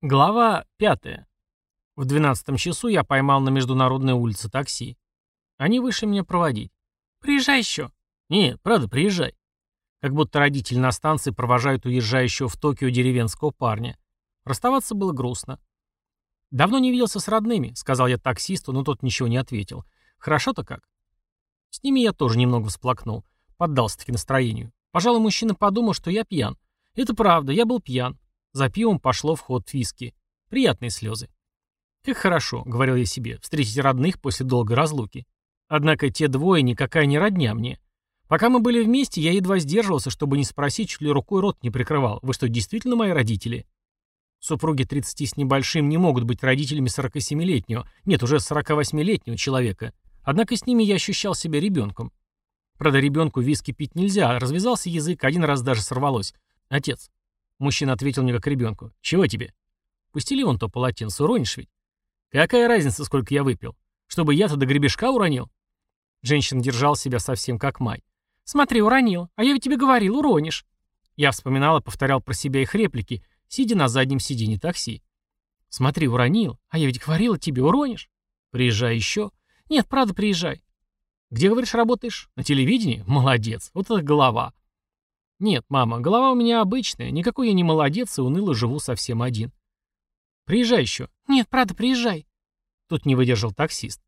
Глава 5. В 12 часу я поймал на международной улице такси. Они вышли меня проводить. «Приезжай еще». «Не, правда, приезжай». Как будто родители на станции провожают уезжающего в Токио деревенского парня. Расставаться было грустно. «Давно не виделся с родными», — сказал я таксисту, но тот ничего не ответил. «Хорошо-то как?» С ними я тоже немного всплакнул. Поддался-таки настроению. Пожалуй, мужчина подумал, что я пьян. Это правда, я был пьян. За пивом пошло в ход виски. Приятные слезы. «Как хорошо», — говорил я себе, — «встретить родных после долгой разлуки». Однако те двое никакая не родня мне. Пока мы были вместе, я едва сдерживался, чтобы не спросить, чуть ли рукой рот не прикрывал. Вы что, действительно мои родители? Супруги 30 с небольшим не могут быть родителями 47-летнего, нет, уже 48-летнего человека. Однако с ними я ощущал себя ребенком. Правда, ребенку виски пить нельзя, развязался язык, один раз даже сорвалось. Отец. Мужчина ответил мне как ребенку. «Чего тебе?» «Пустили вон то полотенце, уронишь ведь?» «Какая разница, сколько я выпил? Чтобы я-то до гребешка уронил?» Женщина держал себя совсем как май. «Смотри, уронил. А я ведь тебе говорил, уронишь». Я вспоминал и повторял про себя их реплики, сидя на заднем сиденье такси. «Смотри, уронил. А я ведь говорила тебе, уронишь». «Приезжай еще». «Нет, правда, приезжай». «Где, говоришь, работаешь? На телевидении? Молодец. Вот это голова. «Нет, мама, голова у меня обычная, никакой я не молодец и уныло живу совсем один». «Приезжай еще». «Нет, правда, приезжай». Тут не выдержал таксист.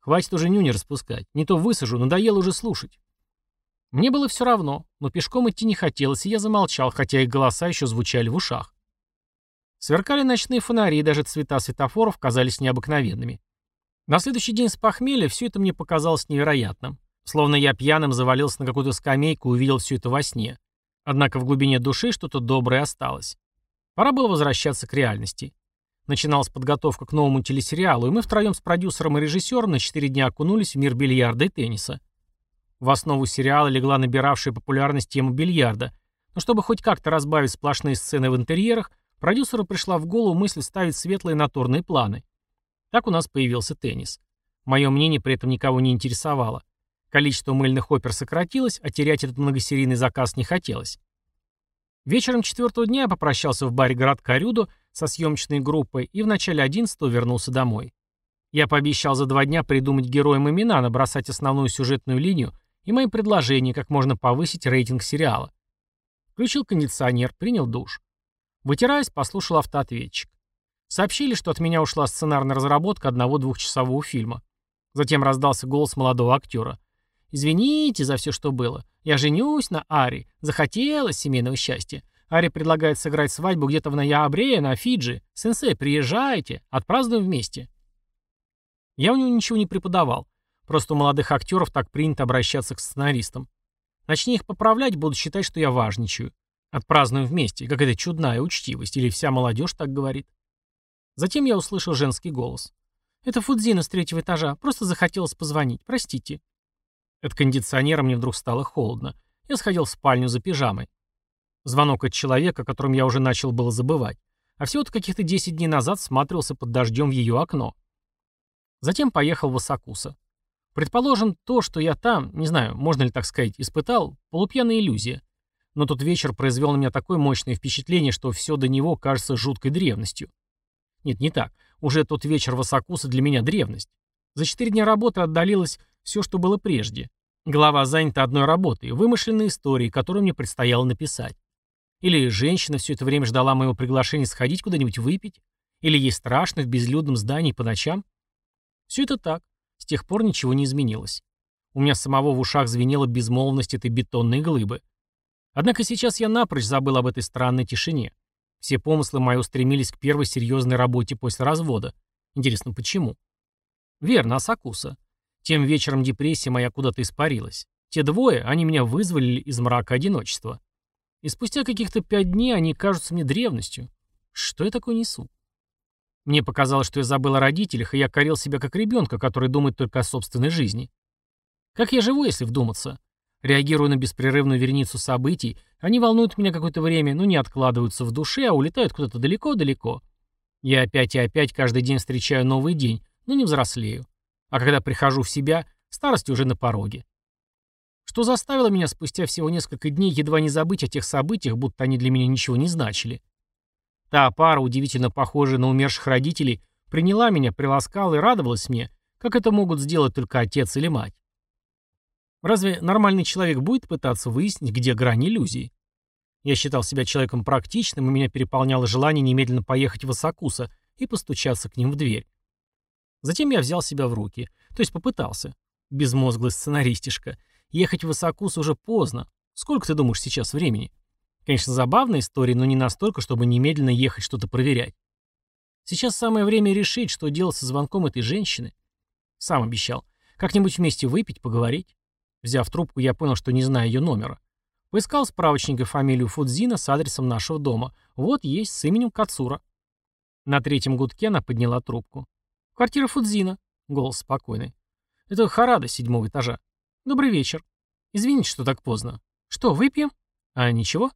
«Хватит уже нюни распускать, не то высажу, надоело уже слушать». Мне было все равно, но пешком идти не хотелось, и я замолчал, хотя их голоса еще звучали в ушах. Сверкали ночные фонари, и даже цвета светофоров казались необыкновенными. На следующий день с похмелья все это мне показалось невероятным. Словно я пьяным завалился на какую-то скамейку и увидел все это во сне. Однако в глубине души что-то доброе осталось. Пора было возвращаться к реальности. Начиналась подготовка к новому телесериалу, и мы втроем с продюсером и режиссером на четыре дня окунулись в мир бильярда и тенниса. В основу сериала легла набиравшая популярность тема бильярда, но чтобы хоть как-то разбавить сплошные сцены в интерьерах, продюсеру пришла в голову мысль ставить светлые наторные планы. Так у нас появился теннис. Мое мнение при этом никого не интересовало. Количество мыльных опер сократилось, а терять этот многосерийный заказ не хотелось. Вечером четвертого дня я попрощался в баре городка Рюдо со съемочной группой и в начале одиннадцатого вернулся домой. Я пообещал за два дня придумать героям имена, набросать основную сюжетную линию и мои предложения, как можно повысить рейтинг сериала. Включил кондиционер, принял душ. Вытираясь, послушал автоответчик. Сообщили, что от меня ушла сценарная разработка одного двухчасового фильма. Затем раздался голос молодого актера. Извините за все, что было. Я женюсь на Ари. Захотелось семейного счастья. Ари предлагает сыграть свадьбу где-то в ноябре на Фиджи. Сенсей, приезжайте. Отпразднуем вместе. Я у него ничего не преподавал. Просто у молодых актеров так принято обращаться к сценаристам. Начни их поправлять, будут считать, что я важничаю. Отпразднуем вместе. Какая-то чудная учтивость. Или вся молодежь так говорит. Затем я услышал женский голос. «Это Фудзина с третьего этажа. Просто захотелось позвонить. Простите». От кондиционера мне вдруг стало холодно. Я сходил в спальню за пижамой. Звонок от человека, о котором я уже начал было забывать. А всего-то каких-то 10 дней назад сматривался под дождем в ее окно. Затем поехал в Осакуса. Предположим, то, что я там, не знаю, можно ли так сказать, испытал, полупьяная иллюзия. Но тот вечер произвел на меня такое мощное впечатление, что все до него кажется жуткой древностью. Нет, не так. Уже тот вечер в Осакуса для меня древность. За четыре дня работы отдалилось все, что было прежде. Голова занята одной работой, вымышленной историей, которую мне предстояло написать. Или женщина все это время ждала моего приглашения сходить куда-нибудь выпить. Или ей страшно в безлюдном здании по ночам. Все это так. С тех пор ничего не изменилось. У меня самого в ушах звенела безмолвность этой бетонной глыбы. Однако сейчас я напрочь забыл об этой странной тишине. Все помыслы мои устремились к первой серьезной работе после развода. Интересно, почему? Верно, Асакуса. Тем вечером депрессия моя куда-то испарилась. Те двое, они меня вызволили из мрака одиночества. И спустя каких-то пять дней они кажутся мне древностью. Что я такое несу? Мне показалось, что я забыл о родителях, и я корил себя как ребенка, который думает только о собственной жизни. Как я живу, если вдуматься? Реагирую на беспрерывную верницу событий, они волнуют меня какое-то время, но не откладываются в душе, а улетают куда-то далеко-далеко. Я опять и опять каждый день встречаю новый день, но не взрослею. А когда прихожу в себя, старость уже на пороге. Что заставило меня спустя всего несколько дней едва не забыть о тех событиях, будто они для меня ничего не значили. Та пара, удивительно похожая на умерших родителей, приняла меня, приласкала и радовалась мне, как это могут сделать только отец или мать. Разве нормальный человек будет пытаться выяснить, где грань иллюзии? Я считал себя человеком практичным, и меня переполняло желание немедленно поехать в Осакуса и постучаться к ним в дверь. Затем я взял себя в руки, то есть попытался. Безмозглый сценаристишка. Ехать в Осакус уже поздно. Сколько ты думаешь сейчас времени? Конечно, забавная история, но не настолько, чтобы немедленно ехать что-то проверять. Сейчас самое время решить, что делать со звонком этой женщины. Сам обещал. Как-нибудь вместе выпить, поговорить. Взяв трубку, я понял, что не знаю ее номера. Поискал в справочнике фамилию Фудзина с адресом нашего дома. Вот есть, с именем Кацура. На третьем гудке она подняла трубку. «Квартира Фудзина». Голос спокойный. «Это Харада седьмого этажа. Добрый вечер. Извините, что так поздно. Что, выпьем? А ничего?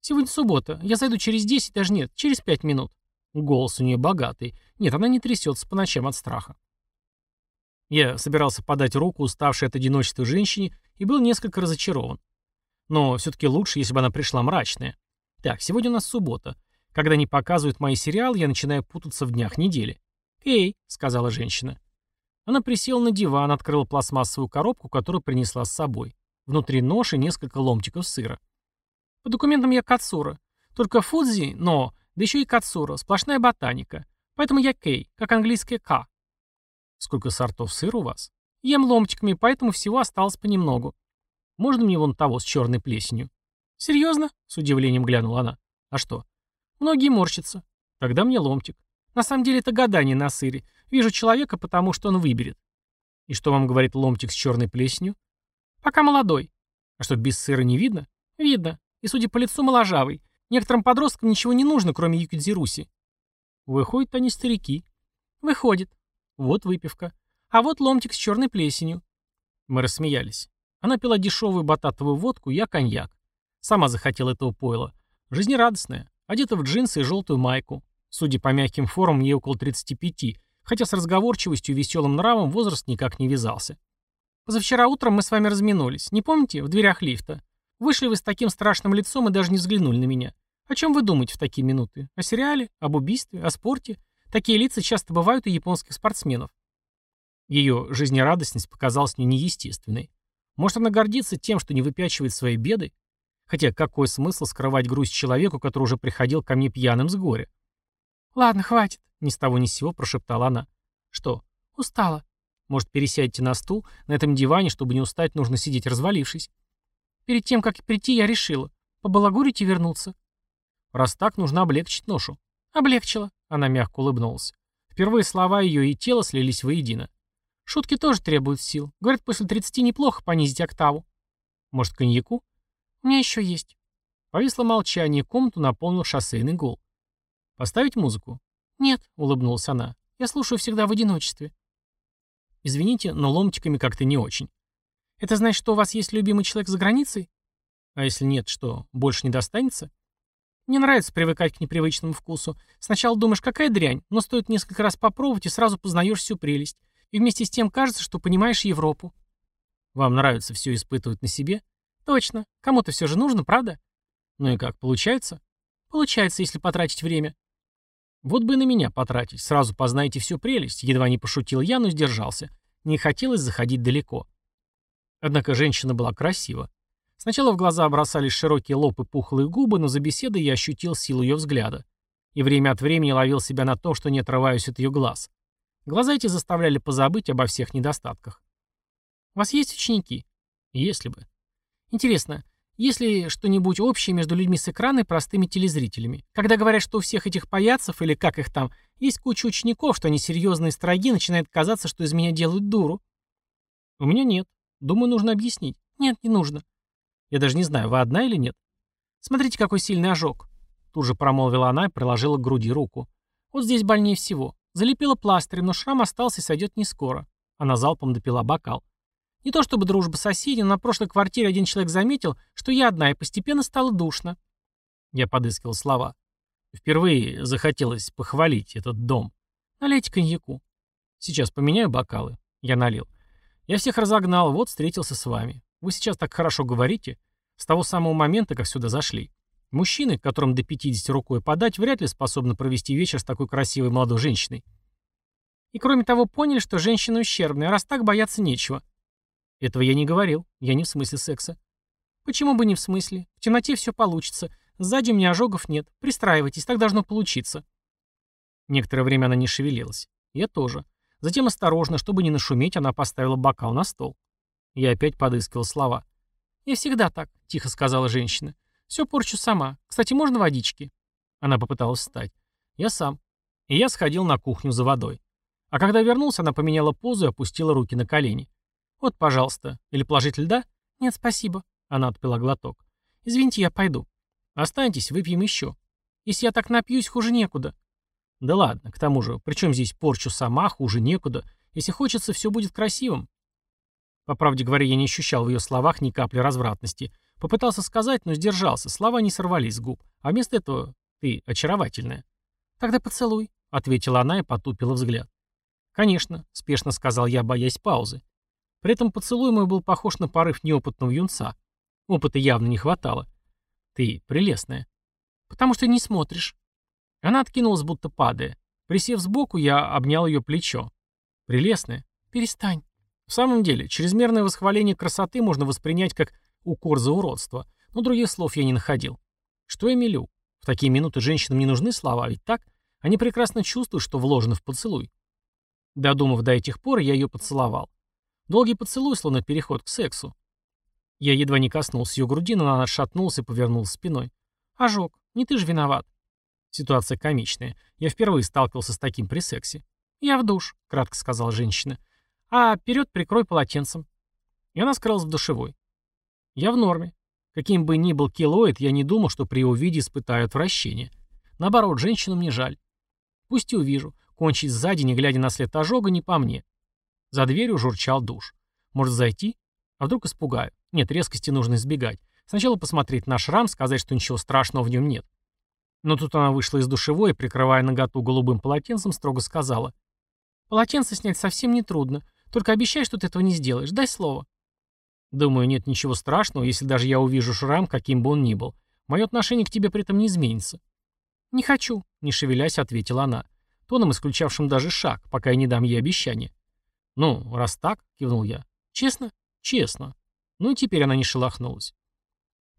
Сегодня суббота. Я зайду через десять, даже нет, через пять минут». Голос у нее богатый. Нет, она не трясется по ночам от страха. Я собирался подать руку уставшей от одиночества женщине и был несколько разочарован. Но все-таки лучше, если бы она пришла мрачная. Так, сегодня у нас суббота. Когда не показывают мои сериалы, я начинаю путаться в днях недели. «Эй», — сказала женщина. Она присела на диван, открыла пластмассовую коробку, которую принесла с собой. Внутри нож и несколько ломтиков сыра. По документам я Кацура. Только Фудзи, но, да еще и Кацура, сплошная ботаника. Поэтому я Кей, как английское К. Сколько сортов сыра у вас? Ем ломтиками, поэтому всего осталось понемногу. Можно мне вон того с черной плесенью? Серьезно? С удивлением глянула она. А что? Многие морщатся. Тогда мне ломтик. На самом деле это гадание на сыре. Вижу человека, потому что он выберет. И что вам говорит ломтик с черной плесенью? Пока молодой. А что, без сыра не видно? Видно. И, судя по лицу, моложавый. Некоторым подросткам ничего не нужно, кроме юкидзируси. Выходят они старики. Выходит. Вот выпивка. А вот ломтик с черной плесенью. Мы рассмеялись. Она пила дешевую бататовую водку, я коньяк. Сама захотела этого пойла. Жизнерадостная. Одета в джинсы и желтую майку. Судя по мягким формам, ей около 35, хотя с разговорчивостью и веселым нравом возраст никак не вязался. Позавчера утром мы с вами разминулись. Не помните? В дверях лифта. Вышли вы с таким страшным лицом и даже не взглянули на меня. О чем вы думаете в такие минуты? О сериале? Об убийстве? О спорте? Такие лица часто бывают у японских спортсменов. Ее жизнерадостность показалась мне неестественной. Может, она гордится тем, что не выпячивает свои беды? Хотя какой смысл скрывать грусть человеку, который уже приходил ко мне пьяным с горя? «Ладно, хватит», — ни с того ни с сего прошептала она. «Что? Устала. Может, пересядьте на стул? На этом диване, чтобы не устать, нужно сидеть развалившись. Перед тем, как прийти, я решила. Побалагурить и вернуться. Раз так, нужно облегчить ношу. Облегчила. Она мягко улыбнулась. Впервые слова ее и тело слились воедино. Шутки тоже требуют сил. Говорят, после 30 неплохо понизить октаву. Может, коньяку? У меня еще есть. Повисло молчание, комнату наполнил шоссейный гул. «Поставить музыку?» «Нет», — улыбнулась она. «Я слушаю всегда в одиночестве». «Извините, но ломтиками как-то не очень». «Это значит, что у вас есть любимый человек за границей?» «А если нет, что, больше не достанется?» «Мне нравится привыкать к непривычному вкусу. Сначала думаешь, какая дрянь, но стоит несколько раз попробовать, и сразу познаешь всю прелесть. И вместе с тем кажется, что понимаешь Европу. Вам нравится все испытывать на себе? Точно. Кому-то все же нужно, правда? Ну и как, получается? Получается, если потратить время. Вот бы на меня потратить, сразу познаете всю прелесть. Едва не пошутил я, но сдержался. Не хотелось заходить далеко. Однако женщина была красива. Сначала в глаза бросались широкие лоб и пухлые губы, но за беседой я ощутил силу ее взгляда. И время от времени ловил себя на том, что не отрываюсь от ее глаз. Глаза эти заставляли позабыть обо всех недостатках. «У вас есть ученики?» «Если бы». «Интересно, есть ли что-нибудь общее между людьми с экрана и простыми телезрителями? Когда говорят, что у всех этих паяцев, или как их там, есть куча учеников, что они серьезные строги, начинает казаться, что из меня делают дуру?» «У меня нет. Думаю, нужно объяснить». «Нет, не нужно». «Я даже не знаю, вы одна или нет?» «Смотрите, какой сильный ожог». Тут же промолвила она и приложила к груди руку. «Вот здесь больнее всего. Залепила пластырем, но шрам остался и сойдет не скоро. Она залпом допила бокал. Не то чтобы дружба соседей, но на прошлой квартире один человек заметил, что я одна, и постепенно стало душно. Я подыскивал слова. Впервые захотелось похвалить этот дом. Налейте коньяку. Сейчас поменяю бокалы. Я налил. Я всех разогнал, вот встретился с вами. Вы сейчас так хорошо говорите. С того самого момента, как сюда зашли. Мужчины, которым до 50 рукой подать, вряд ли способны провести вечер с такой красивой молодой женщиной. И кроме того, поняли, что женщина ущербная, а раз так бояться нечего. Этого я не говорил, я не в смысле секса. Почему бы не в смысле? В темноте все получится. Сзади у меня ожогов нет. Пристраивайтесь, так должно получиться. Некоторое время она не шевелилась. Я тоже. Затем осторожно, чтобы не нашуметь, она поставила бокал на стол. Я опять подыскивал слова. «Я всегда так», — тихо сказала женщина. «Все порчу сама. Кстати, можно водички?» Она попыталась встать. «Я сам». И я сходил на кухню за водой. А когда вернулся, она поменяла позу и опустила руки на колени. «Вот, пожалуйста. Или положить льда?» «Нет, спасибо». Она отпила глоток. «Извините, я пойду». «Останьтесь, выпьем еще». «Если я так напьюсь, хуже некуда». «Да ладно, к тому же, при чем здесь порчу сама, хуже некуда. Если хочется, все будет красивым». По правде говоря, я не ощущал в ее словах ни капли развратности. Попытался сказать, но сдержался, слова не сорвались с губ. А вместо этого ты очаровательная. «Тогда поцелуй», — ответила она и потупила взгляд. «Конечно», — спешно сказал я, боясь паузы. При этом поцелуй мой был похож на порыв неопытного юнца. Опыта явно не хватало. «Ты прелестная». «Потому что не смотришь». Она откинулась, будто падая. Присев сбоку, я обнял ее плечо. «Прелестная». «Перестань». В самом деле, чрезмерное восхваление красоты можно воспринять как укор за уродство, но других слов я не находил. Что я мелю? В такие минуты женщинам не нужны слова, ведь так? Они прекрасно чувствуют, что вложено в поцелуй. Додумав до этих пор, я ее поцеловал. Долгий поцелуй, словно переход к сексу. Я едва не коснулся ее груди, но она отшатнулась и повернулась спиной. «Ожог, не ты же виноват». Ситуация комичная. Я впервые сталкивался с таким при сексе. «Я в душ», — кратко сказала женщина. «А вперед прикрой полотенцем». И она скрылась в душевой. Я в норме. Каким бы ни был килоид, я не думал, что при его виде испытаю отвращение. Наоборот, женщину мне жаль. Пусть и увижу. Кончить сзади, не глядя на след ожога, не по мне. За дверью журчал душ. Может зайти? А вдруг испугаю? Нет, резкости нужно избегать. Сначала посмотреть на шрам, сказать, что ничего страшного в нем нет. Но тут она вышла из душевой и, прикрывая наготу голубым полотенцем, строго сказала. «Полотенце снять совсем не трудно. Только обещай, что ты этого не сделаешь. Дай слово». Думаю, нет ничего страшного, если даже я увижу шрам, каким бы он ни был. Мое отношение к тебе при этом не изменится. «Не хочу», — не шевелясь, ответила она, тоном исключавшим даже шаг, пока я не дам ей обещание. «Ну, раз так», — кивнул я. «Честно?» «Честно». Ну и теперь она не шелохнулась.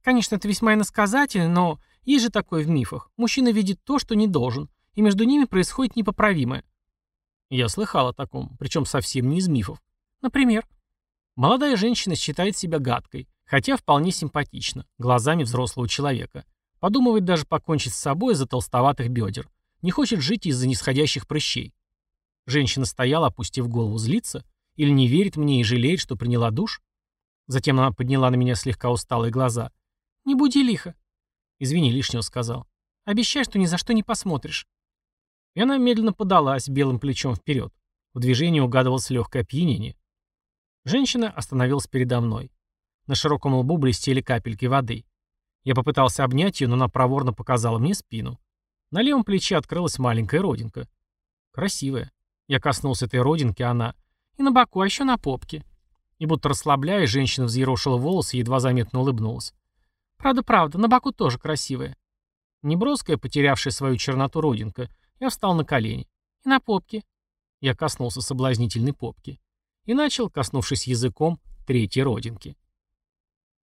Конечно, это весьма иносказательно, но есть же такое в мифах. Мужчина видит то, что не должен, и между ними происходит непоправимое. Я слыхал о таком, причем совсем не из мифов. Например, молодая женщина считает себя гадкой, хотя вполне симпатична, глазами взрослого человека. Подумывает даже покончить с собой из-за толстоватых бедер. Не хочет жить из-за нисходящих прыщей. Женщина стояла, опустив голову, злиться? Или не верит мне и жалеет, что приняла душ? Затем она подняла на меня слегка усталые глаза. «Не буди лихо». «Извини, лишнего сказал. Обещай, что ни за что не посмотришь». И она медленно подалась белым плечом вперед. В движении угадывалось легкое опьянение. Женщина остановилась передо мной. На широком лбу блестели капельки воды. Я попытался обнять ее, но она проворно показала мне спину. На левом плече открылась маленькая родинка. Красивая. Я коснулся этой родинки, она... И на боку, а еще на попке. И будто расслабляясь, женщина взъерошила волосы и едва заметно улыбнулась. Правда-правда, на боку тоже красивая. Неброская, потерявшая свою черноту родинка. Я встал на колени. И на попке. Я коснулся соблазнительной попки. И начал, коснувшись языком, третьей родинки.